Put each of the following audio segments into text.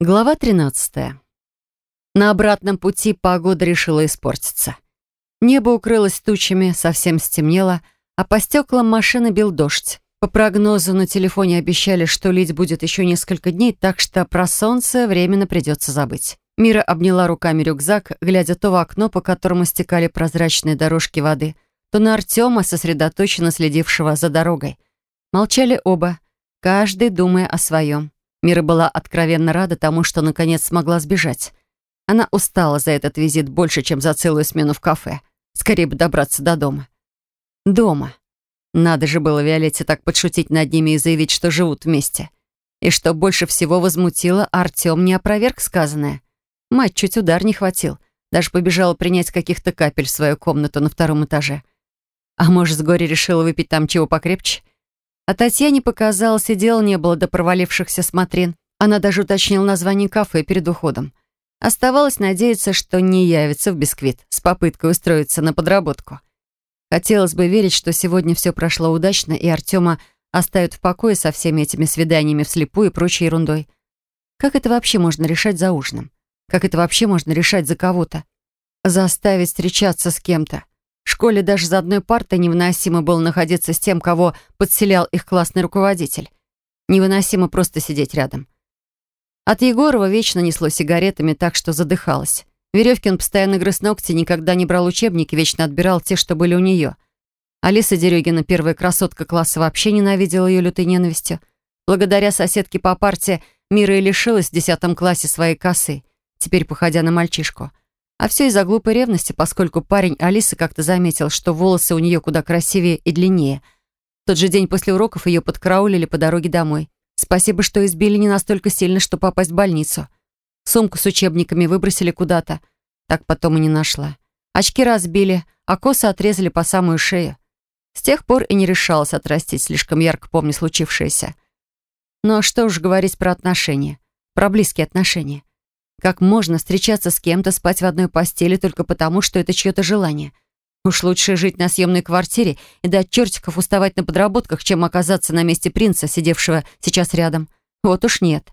Глава 13. На обратном пути погода решила испортиться. Небо укрылось тучами, совсем стемнело, а по стеклам машины бил дождь. По прогнозу на телефоне обещали, что лить будет еще несколько дней, так что про солнце временно придется забыть. Мира обняла руками рюкзак, глядя то в окно, по которому стекали прозрачные дорожки воды, то на Артема, сосредоточенно следившего за дорогой. Молчали оба, каждый думая о своем. Мира была откровенно рада тому, что наконец смогла сбежать. Она устала за этот визит больше, чем за целую смену в кафе. Скорее бы добраться до дома. Дома. Надо же было Виолетте так подшутить над ними и заявить, что живут вместе. И что больше всего возмутило, Артем не опроверг сказанное. Мать чуть удар не хватил. Даже побежала принять каких-то капель в свою комнату на втором этаже. А может, с горя решила выпить там чего покрепче? А Татьяне показалось, и дела не было до провалившихся смотрин. Она даже уточнила название кафе перед уходом. Оставалось надеяться, что не явится в бисквит с попыткой устроиться на подработку. Хотелось бы верить, что сегодня все прошло удачно, и Артема оставят в покое со всеми этими свиданиями вслепую и прочей ерундой. Как это вообще можно решать за ужином? Как это вообще можно решать за кого-то? Заставить встречаться с кем-то? В школе даже за одной партой невыносимо было находиться с тем, кого подселял их классный руководитель. Невыносимо просто сидеть рядом. От Егорова вечно несло сигаретами, так что задыхалась. Веревкин постоянно грыз ногти, никогда не брал учебники, вечно отбирал те, что были у нее. Алиса Дерегина, первая красотка класса, вообще ненавидела ее лютой ненавистью. Благодаря соседке по парте Мира и лишилась в десятом классе своей косы, теперь походя на мальчишку. А все из-за глупой ревности, поскольку парень Алисы как-то заметил, что волосы у нее куда красивее и длиннее. В тот же день после уроков ее подкараулили по дороге домой. Спасибо, что избили не настолько сильно, что попасть в больницу. Сумку с учебниками выбросили куда-то. Так потом и не нашла. Очки разбили, а косы отрезали по самую шею. С тех пор и не решалась отрастить, слишком ярко помню случившееся. Но что уж говорить про отношения, про близкие отношения. Как можно встречаться с кем-то, спать в одной постели только потому, что это чье-то желание? Уж лучше жить на съемной квартире и дать чертиков уставать на подработках, чем оказаться на месте принца, сидевшего сейчас рядом. Вот уж нет.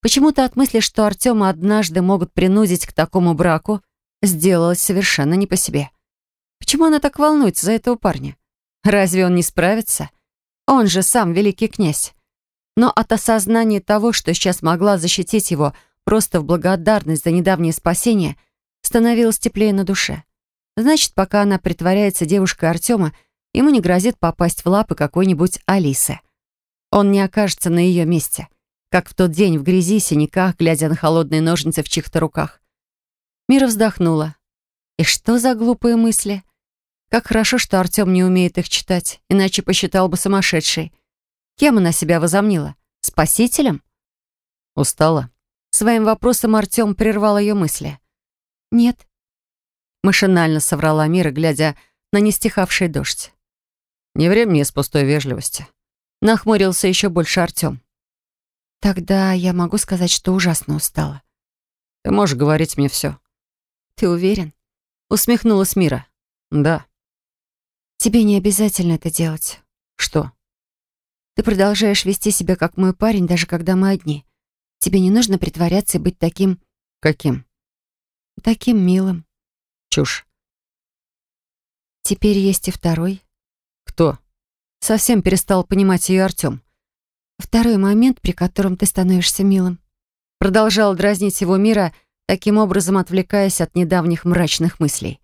Почему-то от мысли, что Артема однажды могут принудить к такому браку, сделалось совершенно не по себе. Почему она так волнуется за этого парня? Разве он не справится? Он же сам великий князь. Но от осознания того, что сейчас могла защитить его – просто в благодарность за недавнее спасение, становилось теплее на душе. Значит, пока она притворяется девушкой Артема, ему не грозит попасть в лапы какой-нибудь Алисы. Он не окажется на ее месте, как в тот день в грязи, синяках, глядя на холодные ножницы в чьих-то руках. Мира вздохнула. И что за глупые мысли? Как хорошо, что Артем не умеет их читать, иначе посчитал бы сумасшедшей. Кем она себя возомнила? Спасителем? Устала. Своим вопросом Артем прервал ее мысли. «Нет». Машинально соврала Мира, глядя на нестихавший дождь. «Не время мне с пустой вежливости». Нахмурился еще больше Артем. «Тогда я могу сказать, что ужасно устала». «Ты можешь говорить мне все». «Ты уверен?» Усмехнулась Мира. «Да». «Тебе не обязательно это делать». «Что?» «Ты продолжаешь вести себя как мой парень, даже когда мы одни. Тебе не нужно притворяться и быть таким... Каким? Таким милым. Чушь. Теперь есть и второй. Кто? Совсем перестал понимать ее Артем. Второй момент, при котором ты становишься милым. Продолжал дразнить его мира, таким образом отвлекаясь от недавних мрачных мыслей.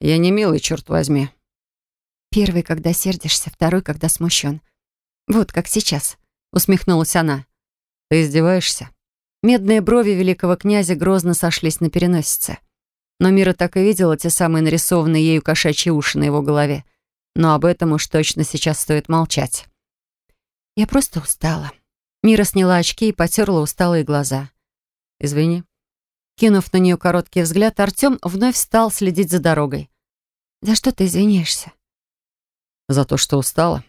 Я не милый, черт возьми. Первый, когда сердишься, второй, когда смущен. Вот как сейчас, усмехнулась она. «Ты издеваешься?» Медные брови великого князя грозно сошлись на переносице. Но Мира так и видела те самые нарисованные ею кошачьи уши на его голове. Но об этом уж точно сейчас стоит молчать. «Я просто устала». Мира сняла очки и потерла усталые глаза. «Извини». Кинув на нее короткий взгляд, Артем вновь стал следить за дорогой. «За что ты извиняешься?» «За то, что устала.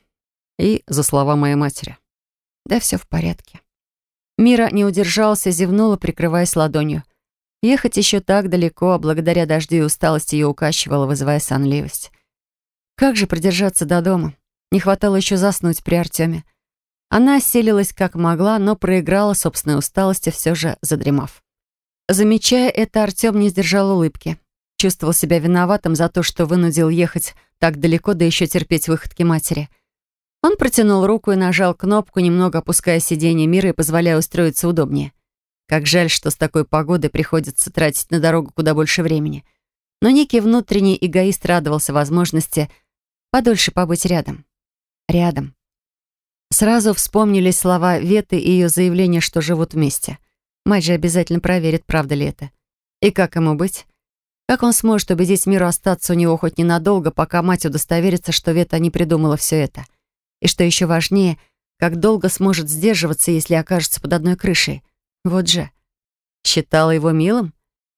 И за слова моей матери». «Да все в порядке». Мира не удержался, зевнула, прикрываясь ладонью. Ехать еще так далеко, а благодаря дождю и усталости ее укачивала, вызывая сонливость. Как же продержаться до дома? Не хватало еще заснуть при Артеме. Она селилась как могла, но проиграла собственной усталости, все же задремав. Замечая это, Артем не сдержал улыбки. Чувствовал себя виноватым за то, что вынудил ехать так далеко, да еще терпеть выходки матери. Он протянул руку и нажал кнопку, немного опуская сиденье мира и позволяя устроиться удобнее. Как жаль, что с такой погодой приходится тратить на дорогу куда больше времени. Но некий внутренний эгоист радовался возможности подольше побыть рядом. Рядом. Сразу вспомнились слова Веты и ее заявление, что живут вместе. Мать же обязательно проверит, правда ли это. И как ему быть? Как он сможет убедить миру остаться у него хоть ненадолго, пока мать удостоверится, что Вета не придумала все это? И что еще важнее, как долго сможет сдерживаться, если окажется под одной крышей? Вот же. Считала его милым?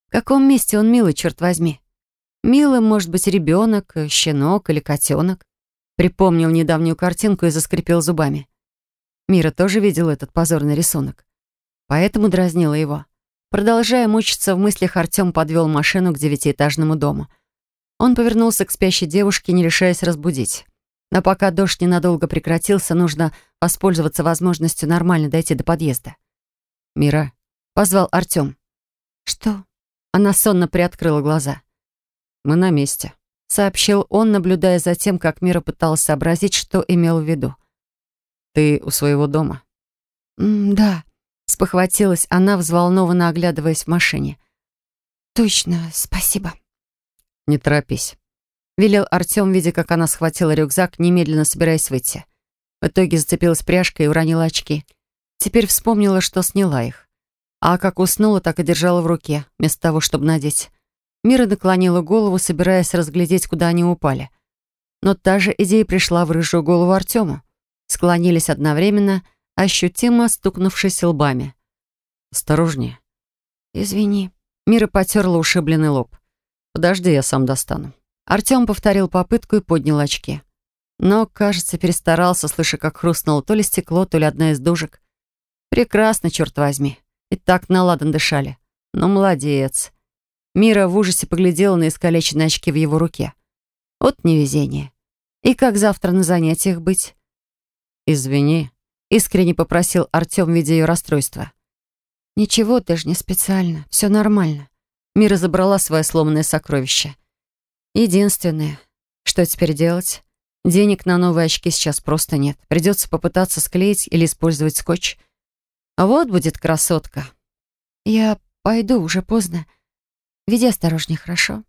В каком месте он милый, черт возьми? Милым может быть ребенок, щенок или котенок. Припомнил недавнюю картинку и заскрипел зубами. Мира тоже видела этот позорный рисунок. Поэтому дразнила его. Продолжая мучиться в мыслях, Артем подвел машину к девятиэтажному дому. Он повернулся к спящей девушке, не решаясь разбудить. Но пока дождь ненадолго прекратился, нужно воспользоваться возможностью нормально дойти до подъезда. «Мира», — позвал Артем. «Что?» Она сонно приоткрыла глаза. «Мы на месте», — сообщил он, наблюдая за тем, как Мира пыталась сообразить, что имел в виду. «Ты у своего дома?» «Да», — спохватилась она, взволнованно оглядываясь в машине. «Точно, спасибо». «Не торопись», — велел Артем, видя, как она схватила рюкзак, немедленно собираясь выйти. В итоге зацепилась пряжкой и уронила очки. Теперь вспомнила, что сняла их. А как уснула, так и держала в руке, вместо того, чтобы надеть. Мира наклонила голову, собираясь разглядеть, куда они упали. Но та же идея пришла в рыжую голову Артему. Склонились одновременно, ощутимо стукнувшись лбами. «Осторожнее». «Извини». Мира потерла ушибленный лоб. «Подожди, я сам достану». Артем повторил попытку и поднял очки. Но, кажется, перестарался, слыша, как хрустнуло то ли стекло, то ли одна из дужек. Прекрасно, черт возьми. И так наладан дышали. Ну, молодец. Мира в ужасе поглядела на искалеченные очки в его руке. Вот невезение. И как завтра на занятиях быть? «Извини», — искренне попросил Артем, видя ее расстройство. «Ничего, ты же не специально. Все нормально». Мира забрала свое сломанное сокровище. Единственное, что теперь делать? Денег на новые очки сейчас просто нет. Придется попытаться склеить или использовать скотч. А вот будет красотка. Я пойду, уже поздно. Веди осторожнее, хорошо?»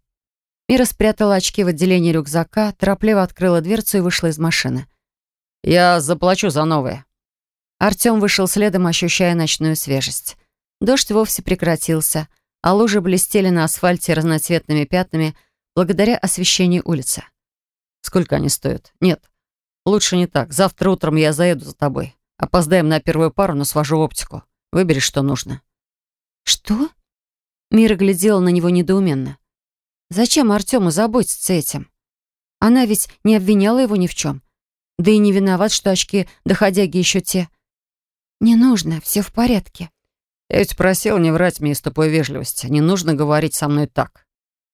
Мира спрятала очки в отделении рюкзака, торопливо открыла дверцу и вышла из машины. «Я заплачу за новые». Артем вышел следом, ощущая ночную свежесть. Дождь вовсе прекратился, а лужи блестели на асфальте разноцветными пятнами благодаря освещению улицы. «Сколько они стоят?» «Нет, лучше не так. Завтра утром я заеду за тобой. Опоздаем на первую пару, но свожу в оптику. Выбери, что нужно». «Что?» Мира глядела на него недоуменно. Зачем Артему заботиться этим? Она ведь не обвиняла его ни в чем. Да и не виноват, что очки доходяги еще те. «Не нужно, все в порядке». «Я ведь просил не врать мне из тупой вежливости. Не нужно говорить со мной так».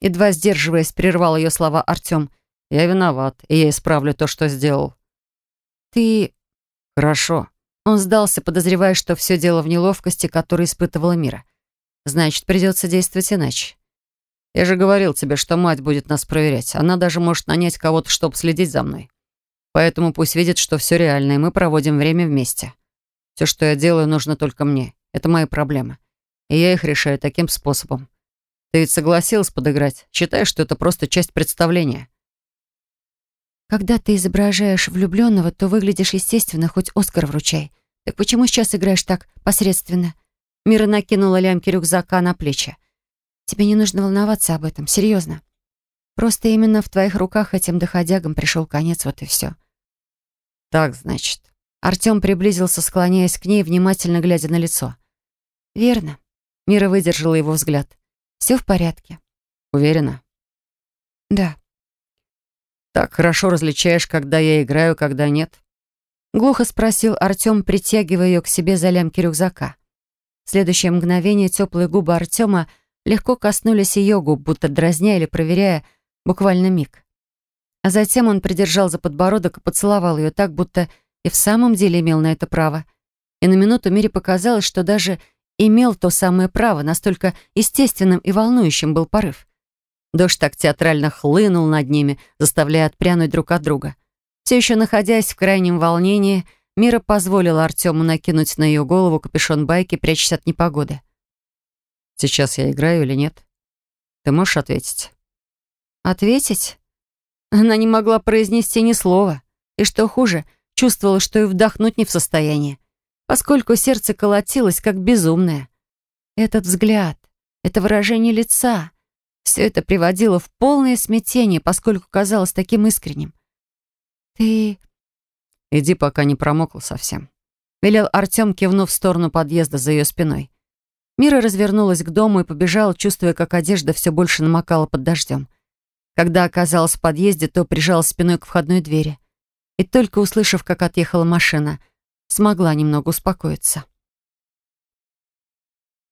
Едва сдерживаясь, прервал ее слова Артем. «Я виноват, и я исправлю то, что сделал». «Ты...» «Хорошо». Он сдался, подозревая, что все дело в неловкости, которую испытывала Мира. Значит, придется действовать иначе. Я же говорил тебе, что мать будет нас проверять. Она даже может нанять кого-то, чтобы следить за мной. Поэтому пусть видит, что все реально, и мы проводим время вместе. Все, что я делаю, нужно только мне. Это мои проблемы. И я их решаю таким способом. Ты ведь согласилась подыграть. Считаешь, что это просто часть представления. Когда ты изображаешь влюбленного, то выглядишь естественно, хоть Оскар вручай. Так почему сейчас играешь так посредственно? Мира накинула лямки рюкзака на плечи. «Тебе не нужно волноваться об этом, серьезно. Просто именно в твоих руках этим доходягам пришел конец, вот и все». «Так, значит». Артем приблизился, склоняясь к ней, внимательно глядя на лицо. «Верно». Мира выдержала его взгляд. «Все в порядке». «Уверена?» «Да». «Так хорошо различаешь, когда я играю, когда нет?» Глухо спросил Артем, притягивая ее к себе за лямки рюкзака. В следующее мгновение теплые губы Артема легко коснулись ее губ, будто дразня или проверяя буквально миг. А затем он придержал за подбородок и поцеловал ее так, будто и в самом деле имел на это право. И на минуту Мире показалось, что даже имел то самое право, настолько естественным и волнующим был порыв. Дождь так театрально хлынул над ними, заставляя отпрянуть друг от друга. Все еще находясь в крайнем волнении, Мира позволила Артему накинуть на ее голову капюшон байки, прячась от непогоды. «Сейчас я играю или нет? Ты можешь ответить?» «Ответить?» Она не могла произнести ни слова. И что хуже, чувствовала, что и вдохнуть не в состоянии, поскольку сердце колотилось, как безумное. Этот взгляд, это выражение лица, все это приводило в полное смятение, поскольку казалось таким искренним. «Ты...» «Иди, пока не промокла совсем», — велел Артем, кивнув в сторону подъезда за ее спиной. Мира развернулась к дому и побежала, чувствуя, как одежда все больше намокала под дождем. Когда оказалась в подъезде, то прижала спиной к входной двери. И только услышав, как отъехала машина, смогла немного успокоиться.